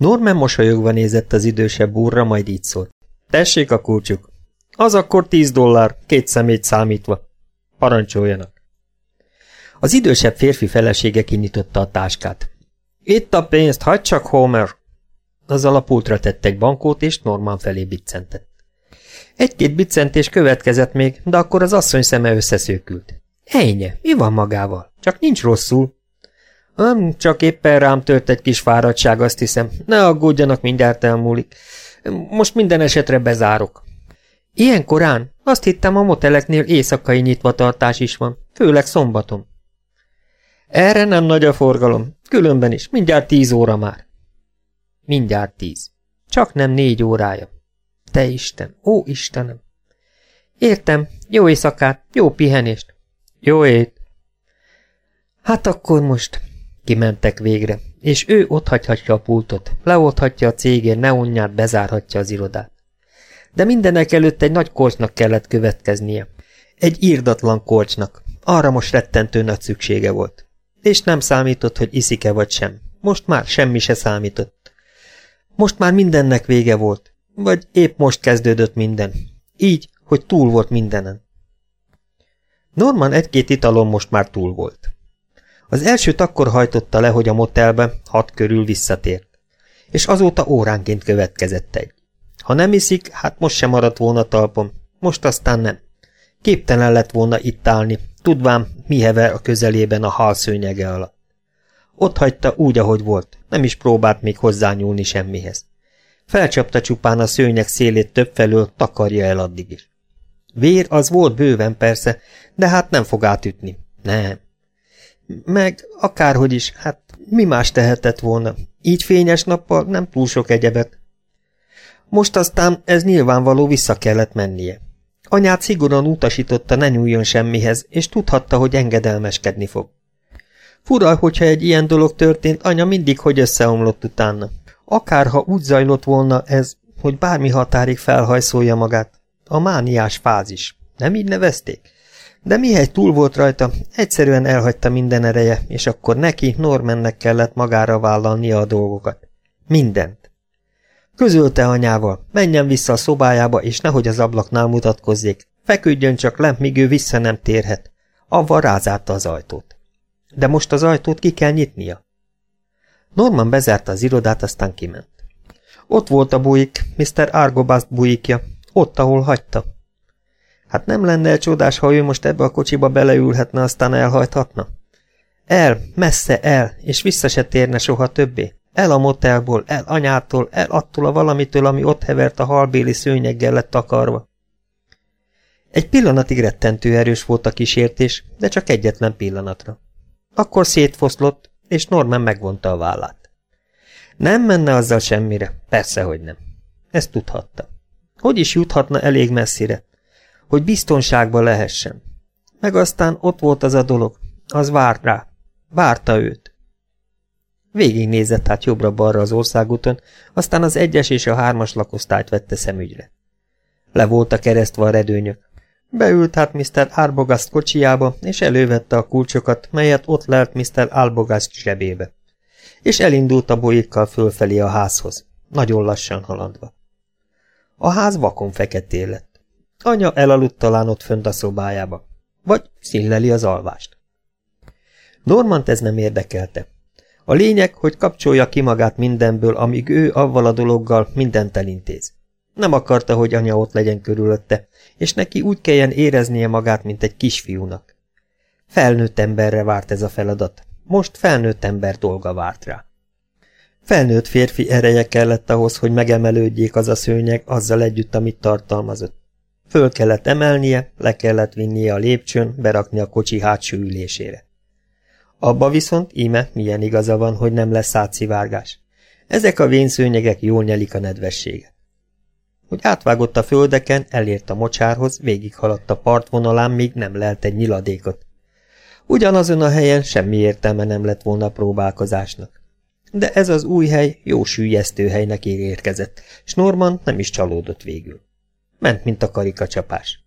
Norman mosolyogva nézett az idősebb úrra, majd így szólt. Tessék a kulcsuk. Az akkor tíz dollár, két szemét számítva. Parancsoljanak. Az idősebb férfi felesége kinyitotta a táskát. Itt a pénzt, hagyd csak, Homer! Azzal a tettek bankót, és Norman felé biccentett. Egy-két biccentés következett még, de akkor az asszony szeme összeszőkült. Ejnye, mi van magával? Csak nincs rosszul. Nem, csak éppen rám tört egy kis fáradtság, azt hiszem. Ne aggódjanak, mindjárt elmúlik. Most minden esetre bezárok. Ilyen korán? Azt hittem a moteleknél éjszakai nyitvatartás is van, főleg szombaton. Erre nem nagy a forgalom, különben is, mindjárt tíz óra már. Mindjárt tíz. Csak nem négy órája. Te Isten, ó Istenem! Értem, jó éjszakát, jó pihenést. Jó ét. Hát akkor most kimentek végre, és ő otthagyhatja a pultot, leoldhatja a cégén neonját, bezárhatja az irodát. De mindenek előtt egy nagy korcsnak kellett következnie. Egy írdatlan korcsnak. Arra most rettentő nagy szüksége volt. És nem számított, hogy iszik-e vagy sem. Most már semmi se számított. Most már mindennek vége volt. Vagy épp most kezdődött minden. Így, hogy túl volt mindenen. Norman egy-két italon most már túl volt. Az elsőt akkor hajtotta le, hogy a motelbe hat körül visszatért. És azóta óránként következett egy. Ha nem iszik, hát most sem maradt volna talpon. Most aztán nem. Képtelen lett volna itt állni, tudván, mi a közelében a hal szőnyege alatt. Ott hagyta úgy, ahogy volt, nem is próbált még hozzányúlni semmihez. Felcsapta csupán a szőnyeg szélét többfelől, takarja el addig is. Vér az volt bőven persze, de hát nem fog átütni. Nem. Meg akárhogy is, hát mi más tehetett volna? Így fényes nappal nem túl sok egyebet. Most aztán ez nyilvánvaló vissza kellett mennie. Anyát szigorúan utasította, ne nyúljon semmihez, és tudhatta, hogy engedelmeskedni fog. Fura, hogyha egy ilyen dolog történt, anya mindig hogy összeomlott utána. Akárha úgy zajlott volna ez, hogy bármi határig felhajszolja magát. A mániás fázis. Nem így nevezték? De mihegy túl volt rajta, egyszerűen elhagyta minden ereje, és akkor neki, Normannek kellett magára vállalnia a dolgokat. Mindent. Közölte anyával, menjen vissza a szobájába, és nehogy az ablaknál mutatkozzék. Feküdjön csak le, míg ő vissza nem térhet. Avval rázárta az ajtót. De most az ajtót ki kell nyitnia. Norman bezárta az irodát, aztán kiment. Ott volt a bujik, Mr. Argobast bujikja, ott, ahol hagyta. Hát nem lenne csodás, ha ő most ebbe a kocsiba beleülhetne, aztán elhajthatna? El, messze el, és vissza se térne soha többé. El a motelból, el anyától, el attól a valamitől, ami ott hevert a halbéli szőnyeggel lett takarva. Egy pillanatig rettentő erős volt a kísértés, de csak egyetlen pillanatra. Akkor szétfoszlott, és Norman megvonta a vállát. Nem menne azzal semmire, persze, hogy nem. Ezt tudhatta. Hogy is juthatna elég messzire? Hogy biztonságban lehessen. Meg aztán ott volt az a dolog. Az várt rá. Várta őt. Végignézett hát jobbra-balra az országúton, aztán az egyes és a hármas lakosztályt vette szemügyre. Le volt a keresztve a redőnyök. Beült hát Mr. Arbogast kocsijába, és elővette a kulcsokat, melyet ott lelt Mr. Arbogast zsebébe. És elindult a bolyékkal fölfelé a házhoz, nagyon lassan haladva. A ház vakon feketé lett. Anya elaludt talán ott fönt a szobájába. Vagy színleli az alvást. Normant ez nem érdekelte. A lényeg, hogy kapcsolja ki magát mindenből, amíg ő avval a dologgal mindent elintéz. Nem akarta, hogy anya ott legyen körülötte, és neki úgy kelljen éreznie magát, mint egy kisfiúnak. Felnőtt emberre várt ez a feladat. Most felnőtt ember dolga várt rá. Felnőtt férfi ereje kellett ahhoz, hogy megemelődjék az a szőnyeg azzal együtt, amit tartalmazott. Föl kellett emelnie, le kellett vinnie a lépcsőn, berakni a kocsi hátsó ülésére. Abba viszont íme milyen igaza van, hogy nem lesz átszivárgás. Ezek a vénszőnyegek jól nyelik a nedvességet. Hogy átvágott a földeken, elért a mocsárhoz, végighaladt a partvonalán, míg nem lelt egy nyiladékot. Ugyanazon a helyen semmi értelme nem lett volna próbálkozásnak. De ez az új hely jó sűjesztő helynek érkezett, s Norman nem is csalódott végül. Ment, mint a karikacsapás.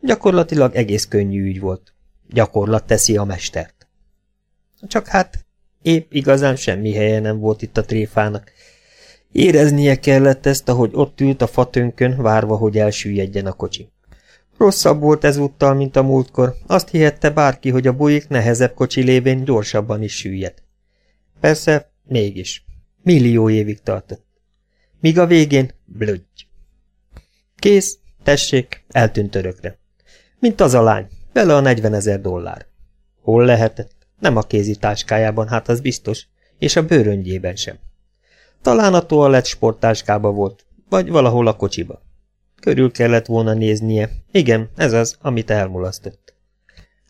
Gyakorlatilag egész könnyű ügy volt. Gyakorlat teszi a mestert. Csak hát épp igazán semmi helye nem volt itt a tréfának. Éreznie kellett ezt, ahogy ott ült a fatönkön, várva, hogy elsüllyedjen a kocsi. Rosszabb volt ezúttal, mint a múltkor. Azt hihette bárki, hogy a bujik nehezebb kocsi lévén gyorsabban is süllyed. Persze, mégis. Millió évig tartott. Míg a végén blödgy. Kész, tessék, eltűnt örökre. Mint az a lány, vele a 40 ezer dollár. Hol lehetett? Nem a kézi táskájában, hát az biztos, és a bőröngyében sem. Talán a toalett sporttáskába volt, vagy valahol a kocsiba. Körül kellett volna néznie. Igen, ez az, amit elmulasztott.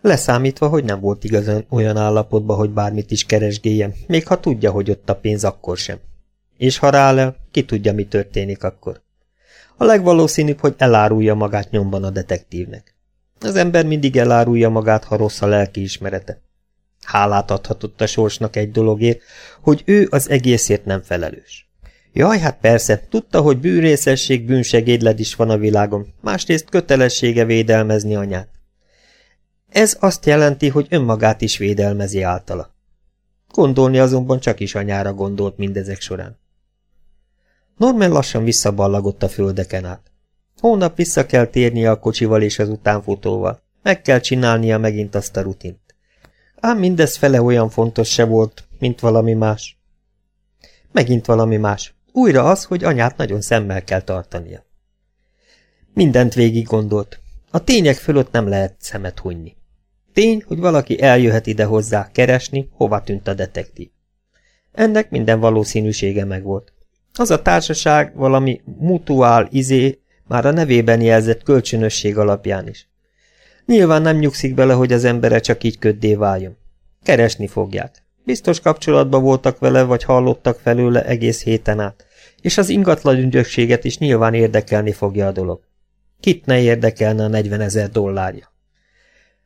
Leszámítva, hogy nem volt igazán olyan állapotban, hogy bármit is keresgéljen, még ha tudja, hogy ott a pénz, akkor sem. És ha rááll ki tudja, mi történik akkor. A legvalószínűbb, hogy elárulja magát nyomban a detektívnek. Az ember mindig elárulja magát, ha rossz a lelki ismerete. Hálát adhatott a sorsnak egy dologért, hogy ő az egészért nem felelős. Jaj, hát persze, tudta, hogy bűnrészesség, bűnsegédled is van a világon, másrészt kötelessége védelmezni anyát. Ez azt jelenti, hogy önmagát is védelmezi általa. Gondolni azonban csak is anyára gondolt mindezek során. Norman lassan visszaballagott a földeken át. Hónap vissza kell térnie a kocsival és az utánfutóval. Meg kell csinálnia megint azt a rutint. Ám mindez fele olyan fontos se volt, mint valami más. Megint valami más. Újra az, hogy anyát nagyon szemmel kell tartania. Mindent végig gondolt. A tények fölött nem lehet szemet hunyni. Tény, hogy valaki eljöhet ide hozzá keresni, hova tűnt a detektív. Ennek minden valószínűsége megvolt. Az a társaság valami mutuál izé már a nevében jelzett kölcsönösség alapján is. Nyilván nem nyugszik bele, hogy az embere csak így köddé váljon. Keresni fogják. Biztos kapcsolatban voltak vele, vagy hallottak felőle egész héten át, és az ingatlan ügyökséget is nyilván érdekelni fogja a dolog. Kit ne érdekelne a 40 ezer dollárja?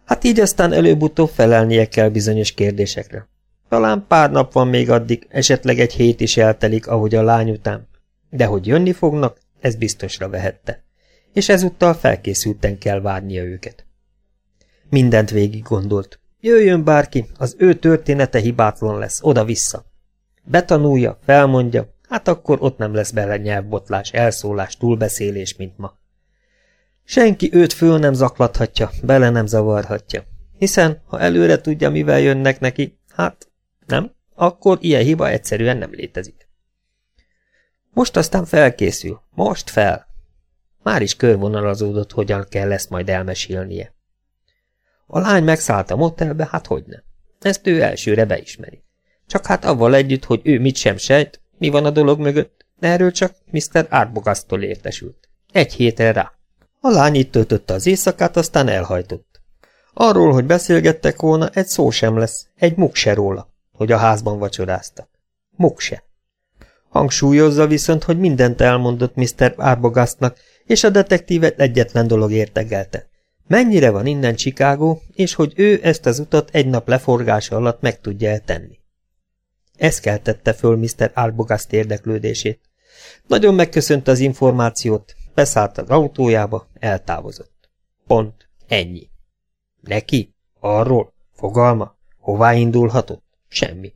Hát így aztán előbb-utóbb felelnie kell bizonyos kérdésekre. Talán pár nap van még addig, esetleg egy hét is eltelik, ahogy a lány után. De hogy jönni fognak, ez biztosra vehette. És ezúttal felkészülten kell várnia őket. Mindent végig gondolt. Jöjjön bárki, az ő története hibátlan lesz, oda-vissza. Betanulja, felmondja, hát akkor ott nem lesz bele nyelvbotlás, elszólás, túlbeszélés, mint ma. Senki őt föl nem zaklathatja, bele nem zavarhatja. Hiszen, ha előre tudja, mivel jönnek neki, hát nem, akkor ilyen hiba egyszerűen nem létezik. Most aztán felkészül, most fel. Már is körvonalazódott, hogyan kell ezt majd elmesélnie. A lány megszállt a motelbe, hát hogy nem. Ezt ő elsőre beismeri. Csak hát avval együtt, hogy ő mit sem sejt, mi van a dolog mögött, erről csak Mr. Arbogasztól értesült. Egy hétre rá. A lány itt töltötte az éjszakát, aztán elhajtott. Arról, hogy beszélgettek volna, egy szó sem lesz, egy muk se róla, hogy a házban vacsoráztak. Muk se. Hangsúlyozza viszont, hogy mindent elmondott Mr. Arbogastnak, és a detektívet egyetlen dolog értegelte. Mennyire van innen Chicago, és hogy ő ezt az utat egy nap leforgása alatt meg tudja eltenni. Ez keltette föl Mr. Arbogast érdeklődését. Nagyon megköszönte az információt, beszállt az autójába, eltávozott. Pont, ennyi. Neki? Arról? Fogalma? Hová indulhatott? Semmi.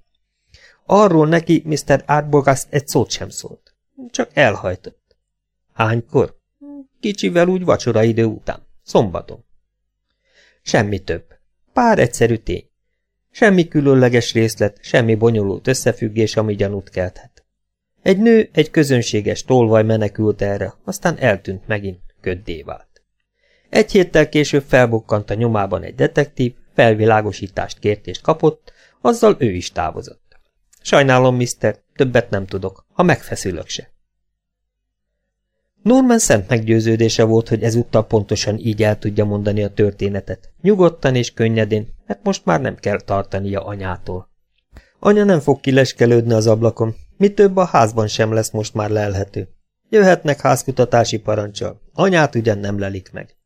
Arról neki Mr. Arbogast egy szót sem szólt. Csak elhajtott. Hánykor? Kicsivel úgy vacsora idő után. Szombaton. Semmi több. Pár egyszerű tény. Semmi különleges részlet, semmi bonyolult összefüggés, ami gyanút kelthet. Egy nő egy közönséges tolvaj menekült erre, aztán eltűnt megint, köddé vált. Egy héttel később felbukkant a nyomában egy detektív, felvilágosítást kért és kapott, azzal ő is távozott. Sajnálom, mister, többet nem tudok, ha megfeszülök se. Norman szent meggyőződése volt, hogy ezúttal pontosan így el tudja mondani a történetet. Nyugodtan és könnyedén, mert most már nem kell tartania anyától. Anya nem fog kileskelődni az ablakon, mi több a házban sem lesz most már lelhető. Jöhetnek házkutatási parancsal, anyát ugyan nem lelik meg.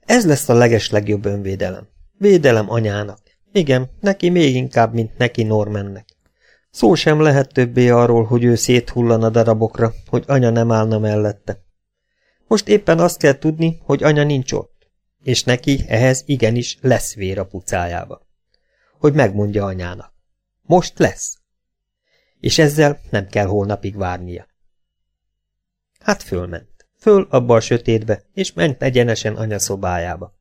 Ez lesz a leges legjobb önvédelem. Védelem anyának. Igen, neki még inkább, mint neki Normannek. Szó sem lehet többé arról, hogy ő széthullana darabokra, hogy anya nem állna mellette. Most éppen azt kell tudni, hogy anya nincs ott, és neki ehhez igenis lesz vér a pucájába. Hogy megmondja anyának. Most lesz. és ezzel nem kell holnapig várnia. Hát fölment. Föl abba a sötétbe, és ment egyenesen anya szobájába.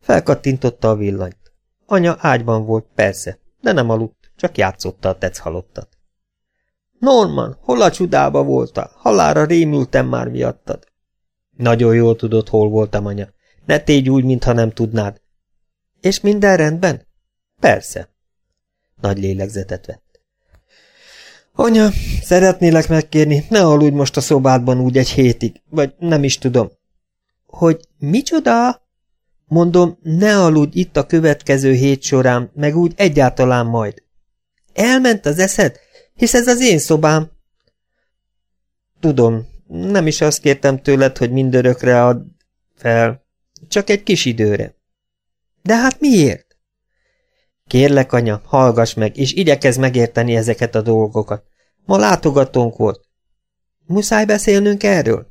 Felkattintotta a villanyt. Anya ágyban volt, persze, de nem aludt, csak játszotta a tetsz halottat. Norman, hol a csudába voltál? Halára rémültem már miattad. Nagyon jól tudod, hol voltam, anya. Ne tégy úgy, mintha nem tudnád. És minden rendben? Persze. Nagy lélegzetet vett. Anya, szeretnélek megkérni, ne aludj most a szobádban úgy egy hétig, vagy nem is tudom. Hogy micsoda? Mondom, ne aludj itt a következő hét során, meg úgy egyáltalán majd. Elment az eszed? Hisz ez az én szobám. Tudom, nem is azt kértem tőled, hogy mindörökre ad fel, csak egy kis időre. De hát miért? Kérlek, anya, hallgass meg, és igyekezz megérteni ezeket a dolgokat. Ma látogatónk volt. Muszáj beszélnünk erről?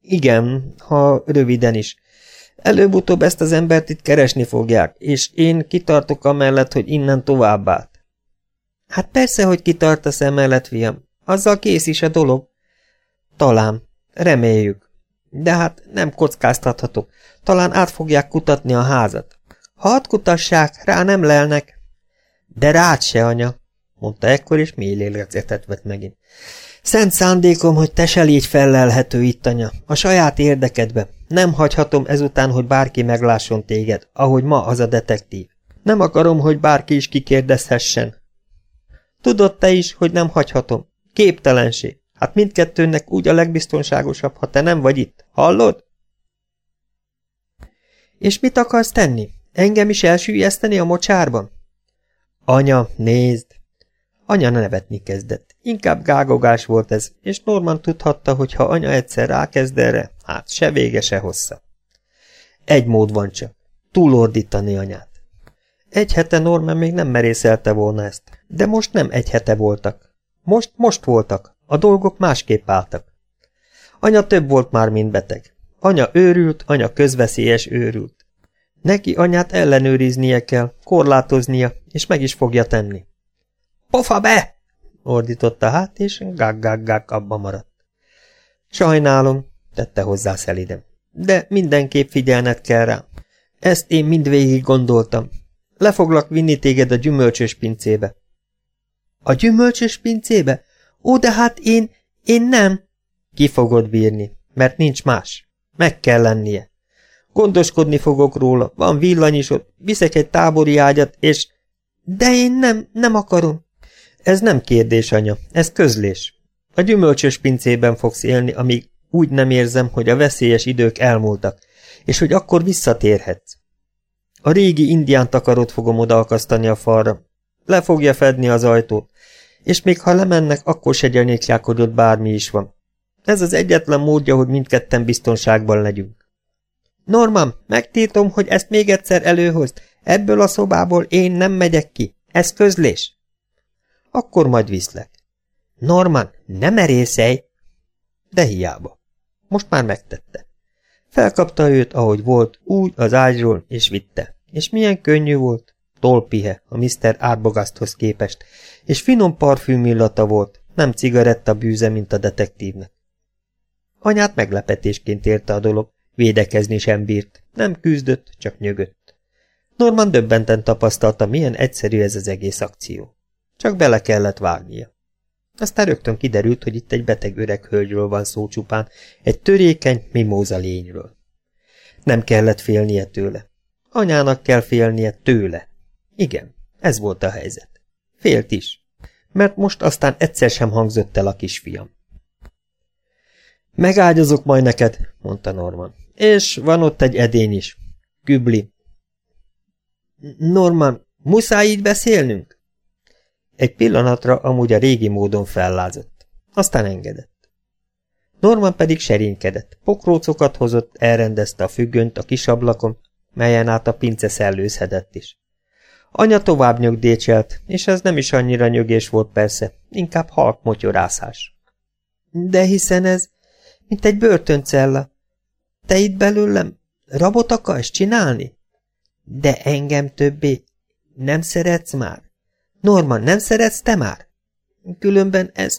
Igen, ha röviden is. Előbb-utóbb ezt az embert itt keresni fogják, és én kitartok amellett, hogy innen tovább át. Hát persze, hogy kitartasz emellett, fiam. Azzal kész is a dolog. Talán. Reméljük. De hát nem kockáztathatok. Talán át fogják kutatni a házat. Ha kutassák, rá nem lelnek. De rád se, anya, mondta ekkor, és mély lélegzetet vett megint. Szent szándékom, hogy te se légy fellelhető itt, anya, a saját érdekedbe. Nem hagyhatom ezután, hogy bárki meglásson téged, ahogy ma az a detektív. Nem akarom, hogy bárki is kikérdezhessen. Tudod te is, hogy nem hagyhatom. Képtelenség. Hát mindkettőnek úgy a legbiztonságosabb, ha te nem vagy itt. Hallod? És mit akarsz tenni? Engem is elsüllyeszteni a mocsárban? Anya, nézd! Anya nevetni kezdett. Inkább gágogás volt ez, és Norman tudhatta, hogy ha anya egyszer rákezd erre, hát se vége, se hossza. Egy mód van csak. Túlordítani anyát. Egy hete Norman még nem merészelte volna ezt, de most nem egy hete voltak. Most, most voltak. A dolgok másképp álltak. Anya több volt már, mint beteg. Anya őrült, anya közveszélyes őrült. Neki anyát ellenőriznie kell, korlátoznia, és meg is fogja tenni. Pofa be! Ordította hát, és gag-gag-gag abba maradt. Sajnálom, tette hozzá szelidem, de mindenképp figyelned kell rá. Ezt én mindvégig gondoltam. Le foglak vinni téged a gyümölcsös pincébe. A gyümölcsös pincébe? Ó, de hát én, én nem. Ki fogod bírni, mert nincs más. Meg kell lennie. Gondoskodni fogok róla, van villanyisod, viszek egy tábori ágyat, és... De én nem, nem akarom. Ez nem kérdés, anya, ez közlés. A gyümölcsös pincében fogsz élni, amíg úgy nem érzem, hogy a veszélyes idők elmúltak, és hogy akkor visszatérhetsz. A régi indián takarot fogom odaakasztani a falra. Le fogja fedni az ajtót, és még ha lemennek, akkor se gyanítsák, hogy ott bármi is van. Ez az egyetlen módja, hogy mindketten biztonságban legyünk. Norman, megtiltom, hogy ezt még egyszer előhozd. Ebből a szobából én nem megyek ki. Ez közlés. Akkor majd viszlek. Norman, ne merészelj! De hiába. Most már megtette. Felkapta őt, ahogy volt, úgy az ágyról, és vitte. És milyen könnyű volt. Tolpihe a Mr. Arbogasthoz képest, és finom parfüm illata volt, nem cigaretta bűze, mint a detektívnek. Anyát meglepetésként érte a dolog, védekezni sem bírt, nem küzdött, csak nyögött. Norman döbbenten tapasztalta, milyen egyszerű ez az egész akció. Csak bele kellett vágnia. Aztán rögtön kiderült, hogy itt egy beteg öreg hölgyről van szó csupán, egy törékeny, mimóza lényről. Nem kellett félnie tőle. Anyának kell félnie tőle. Igen, ez volt a helyzet. Félt is, mert most aztán egyszer sem hangzott el a kisfiam. Megágyazok majd neked, mondta Norman. És van ott egy edény is. Gübli. Norman, muszáj így beszélnünk? Egy pillanatra amúgy a régi módon fellázott. Aztán engedett. Norman pedig serénykedett, pokrócokat hozott, elrendezte a függönyt a kis ablakon, melyen át a pince szellőzhetett is. Anya tovább nyögdécselt, és ez nem is annyira nyögés volt persze, inkább halk motyorászás. De hiszen ez, mint egy börtöncella. Te itt belőlem rabot akarsz csinálni? De engem többé nem szeretsz már? Norman, nem szeretsz te már? Különben ez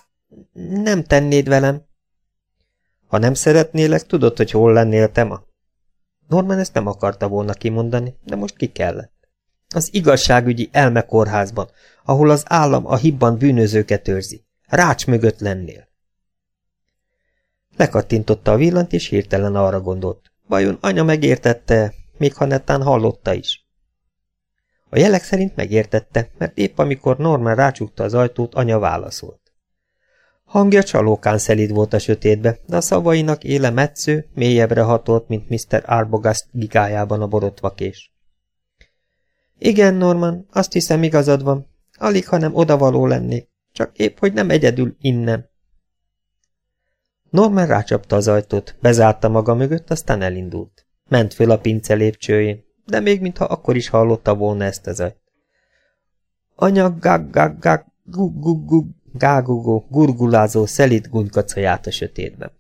nem tennéd velem. Ha nem szeretnélek, tudod, hogy hol lennél te ma? Norman ezt nem akarta volna kimondani, de most ki kellett. Az igazságügyi elmekórházban, ahol az állam a hibban bűnözőket őrzi. Rács mögött lennél. Lekattintotta a villant, és hirtelen arra gondolt. Vajon anya megértette, még ha netán hallotta is. A jelek szerint megértette, mert épp amikor Norman rácsukta az ajtót, anya válaszolt. Hangja csalókán szelíd volt a sötétbe, de a szavainak éle metsző, mélyebbre hatolt, mint Mr. Arbogast gigájában a borotvakés. Igen, Norman, azt hiszem igazad van. Alig, hanem odavaló lennék. Csak épp, hogy nem egyedül innen. Norman rácsapta az ajtót, bezárta maga mögött, aztán elindult. Ment föl a pince lépcsőjén, de még mintha akkor is hallotta volna ezt az ajt. Anya gag gag gag gug gug gug gurgulázó, szelít gunykacaját a sötétben.